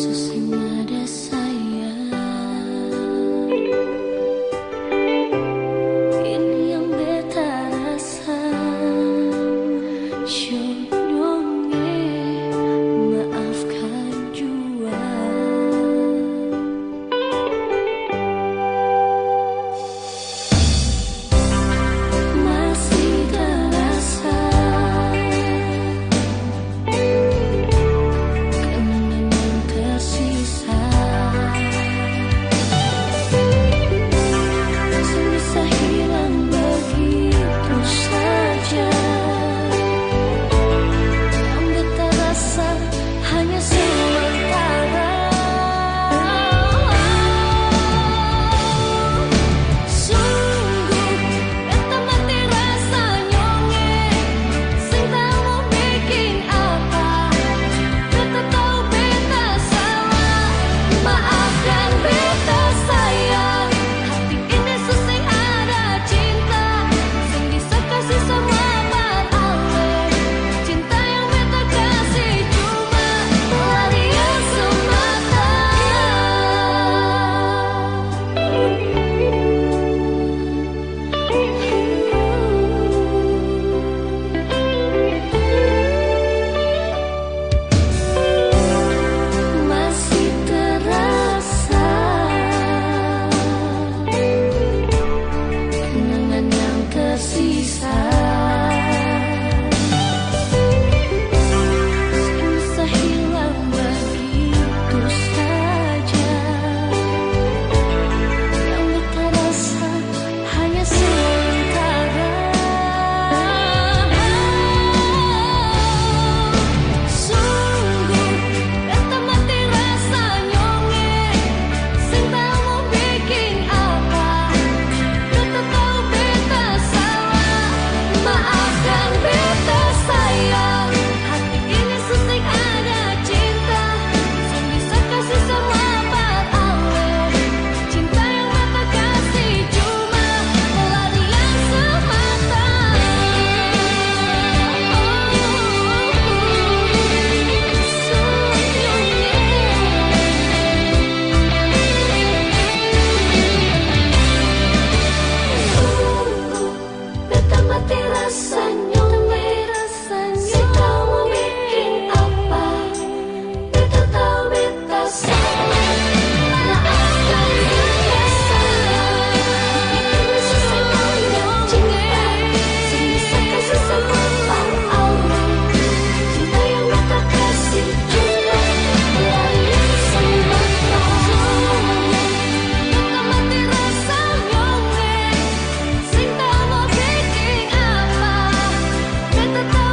Jesus. the door.